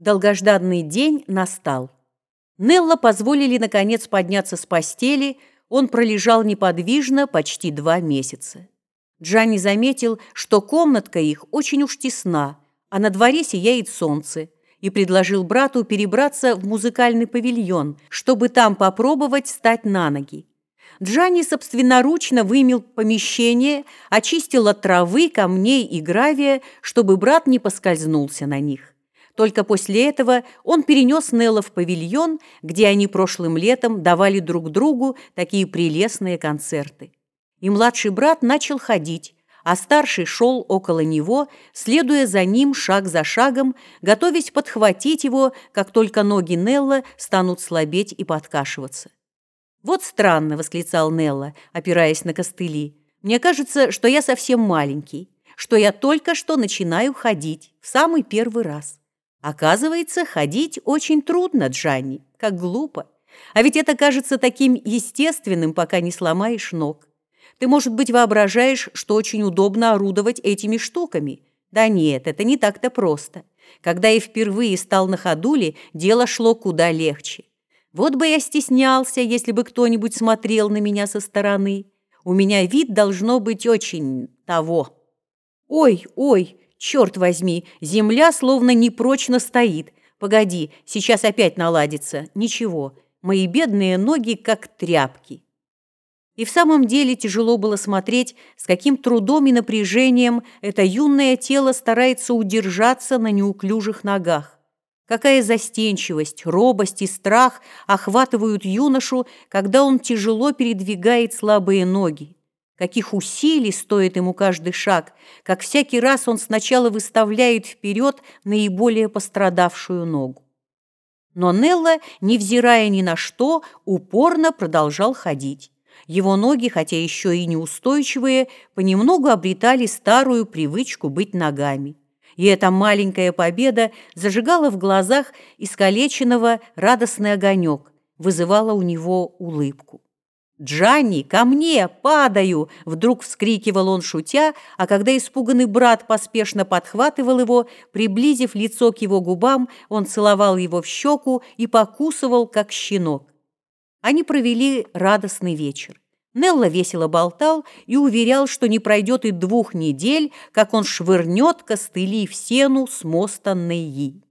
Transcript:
Долгожданный день настал. Нелла позволили, наконец, подняться с постели, он пролежал неподвижно почти два месяца. Джанни заметил, что комнатка их очень уж тесна, а на дворе сияет солнце, и предложил брату перебраться в музыкальный павильон, чтобы там попробовать стать на ноги. Джанни собственноручно вымел помещение, очистил от травы, камней и гравия, чтобы брат не поскользнулся на них. Только после этого он перенес Нелла в павильон, где они прошлым летом давали друг другу такие прелестные концерты. И младший брат начал ходить, а старший шел около него, следуя за ним шаг за шагом, готовясь подхватить его, как только ноги Нелла станут слабеть и подкашиваться. «Вот странно», — восклицал Нелла, опираясь на костыли. «Мне кажется, что я совсем маленький, что я только что начинаю ходить в самый первый раз». Оказывается, ходить очень трудно, Джанни, как глупо. А ведь это кажется таким естественным, пока не сломаешь ног. Ты, может быть, воображаешь, что очень удобно орудовать этими штуками. Да нет, это не так-то просто. Когда я впервые стал на ходуле, дело шло куда легче. Вот бы я стеснялся, если бы кто-нибудь смотрел на меня со стороны. У меня вид должно быть очень того. Ой, ой, Черт возьми, земля словно непрочно стоит. Погоди, сейчас опять наладится. Ничего, мои бедные ноги как тряпки. И в самом деле тяжело было смотреть, с каким трудом и напряжением это юное тело старается удержаться на неуклюжих ногах. Какая застенчивость, робость и страх охватывают юношу, когда он тяжело передвигает слабые ноги каких усилий стоит ему каждый шаг, как всякий раз он сначала выставляет вперед наиболее пострадавшую ногу. Но Нелла, невзирая ни на что, упорно продолжал ходить. Его ноги, хотя еще и неустойчивые, понемногу обретали старую привычку быть ногами. И эта маленькая победа зажигала в глазах искалеченного радостный огонек, вызывала у него улыбку. «Джанни, ко мне! Падаю!» Вдруг вскрикивал он, шутя, а когда испуганный брат поспешно подхватывал его, приблизив лицо к его губам, он целовал его в щеку и покусывал, как щенок. Они провели радостный вечер. Нелла весело болтал и уверял, что не пройдет и двух недель, как он швырнет костыли в сену с моста Нейи.